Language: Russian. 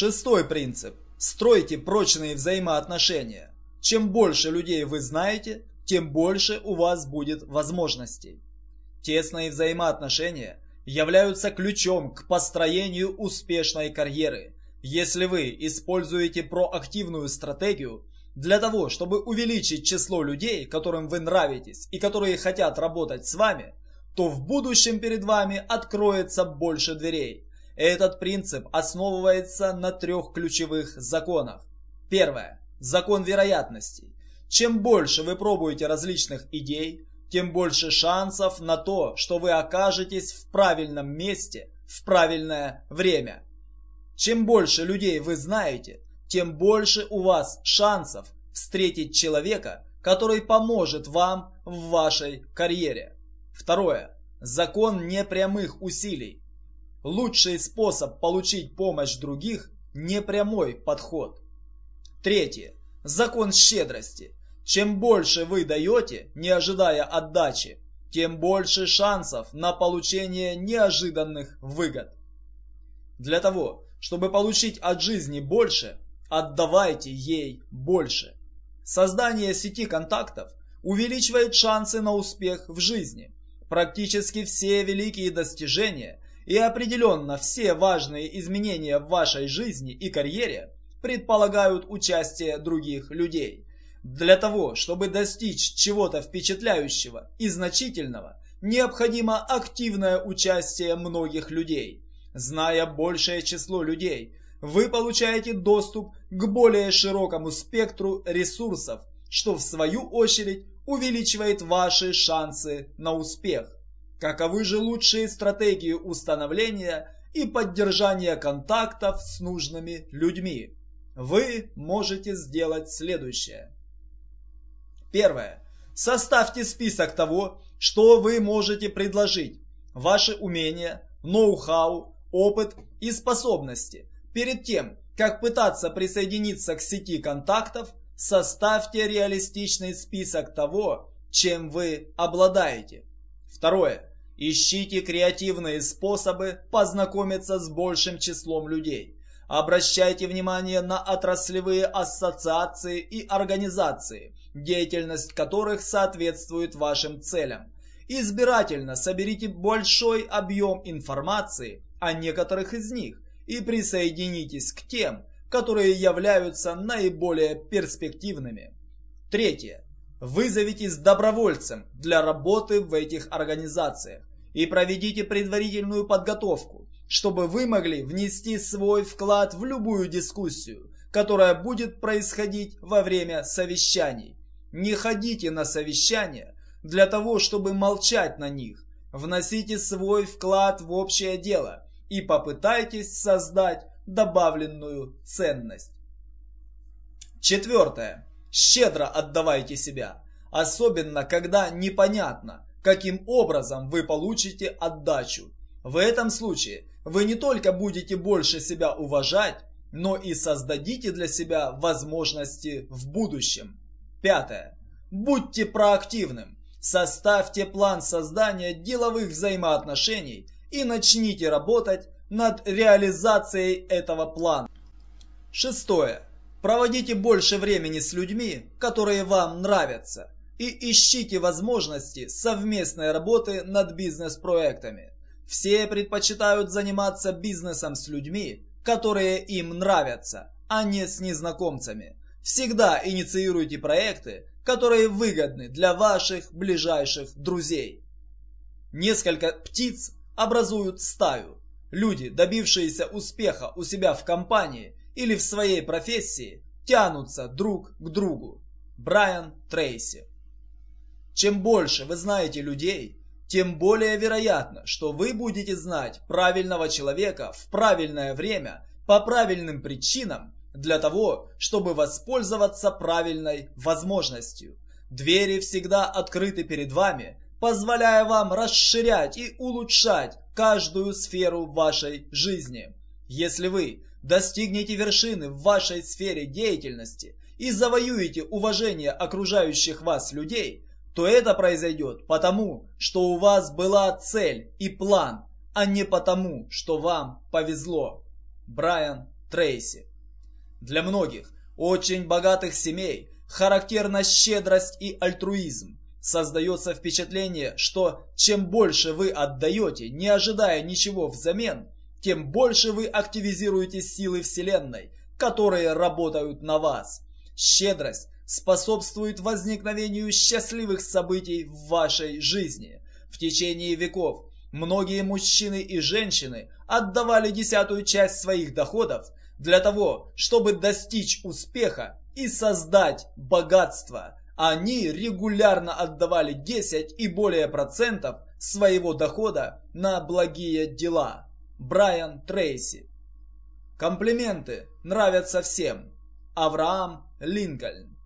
Шестой принцип. Стройте прочные взаимоотношения. Чем больше людей вы знаете, тем больше у вас будет возможностей. Тесные взаимоотношения являются ключом к построению успешной карьеры. Если вы используете проактивную стратегию для того, чтобы увеличить число людей, которым вы нравитесь и которые хотят работать с вами, то в будущем перед вами откроется больше дверей. Этот принцип основывается на трех ключевых законах. Первое. Закон вероятностей. Чем больше вы пробуете различных идей, тем больше шансов на то, что вы окажетесь в правильном месте в правильное время. Чем больше людей вы знаете, тем больше у вас шансов встретить человека, который поможет вам в вашей карьере. Второе. Закон непрямых усилий. Лучший способ получить помощь других – непрямой подход. Третье. Закон щедрости. Чем больше вы даете, не ожидая отдачи, тем больше шансов на получение неожиданных выгод. Для того, чтобы получить от жизни больше, отдавайте ей больше. Создание сети контактов увеличивает шансы на успех в жизни. Практически все великие достижения и определенно все важные изменения в вашей жизни и карьере предполагают участие других людей. Для того, чтобы достичь чего-то впечатляющего и значительного, необходимо активное участие многих людей. Зная большее число людей, вы получаете доступ к более широкому спектру ресурсов, что в свою очередь увеличивает ваши шансы на успех. Каковы же лучшие стратегии установления и поддержания контактов с нужными людьми? Вы можете сделать следующее. Первое. Составьте список того, что вы можете предложить. Ваши умения, ноу-хау, опыт и способности. Перед тем, как пытаться присоединиться к сети контактов, составьте реалистичный список того, чем вы обладаете. Второе. Ищите креативные способы познакомиться с большим числом людей. Обращайте внимание на отраслевые ассоциации и организации, деятельность которых соответствует вашим целям. Избирательно соберите большой объем информации о некоторых из них и присоединитесь к тем, которые являются наиболее перспективными. Третье. Вызовитесь добровольцем для работы в этих организациях и проведите предварительную подготовку, чтобы вы могли внести свой вклад в любую дискуссию, которая будет происходить во время совещаний. Не ходите на совещания для того, чтобы молчать на них. Вносите свой вклад в общее дело и попытайтесь создать добавленную ценность. Четвертое. Щедро отдавайте себя, особенно когда непонятно, каким образом вы получите отдачу. В этом случае вы не только будете больше себя уважать, но и создадите для себя возможности в будущем. Пятое. Будьте проактивным. Составьте план создания деловых взаимоотношений и начните работать над реализацией этого плана. Шестое. Проводите больше времени с людьми, которые вам нравятся, и ищите возможности совместной работы над бизнес-проектами. Все предпочитают заниматься бизнесом с людьми, которые им нравятся, а не с незнакомцами. Всегда инициируйте проекты, которые выгодны для ваших ближайших друзей. Несколько птиц образуют стаю. Люди, добившиеся успеха у себя в компании или в своей профессии, тянутся друг к другу. Брайан Трейси Чем больше вы знаете людей, тем более вероятно, что вы будете знать правильного человека в правильное время по правильным причинам для того, чтобы воспользоваться правильной возможностью. Двери всегда открыты перед вами, позволяя вам расширять и улучшать каждую сферу вашей жизни. Если вы достигнете вершины в вашей сфере деятельности и завоюете уважение окружающих вас людей, то это произойдет потому, что у вас была цель и план, а не потому, что вам повезло. Брайан Трейси. Для многих очень богатых семей характерна щедрость и альтруизм. Создается впечатление, что чем больше вы отдаете, не ожидая ничего взамен, тем больше вы активизируете силы Вселенной, которые работают на вас. Щедрость способствует возникновению счастливых событий в вашей жизни. В течение веков многие мужчины и женщины отдавали десятую часть своих доходов для того, чтобы достичь успеха и создать богатство. Они регулярно отдавали 10 и более процентов своего дохода на благие дела. Брайан Трейси Комплименты нравятся всем. Авраам Линкольн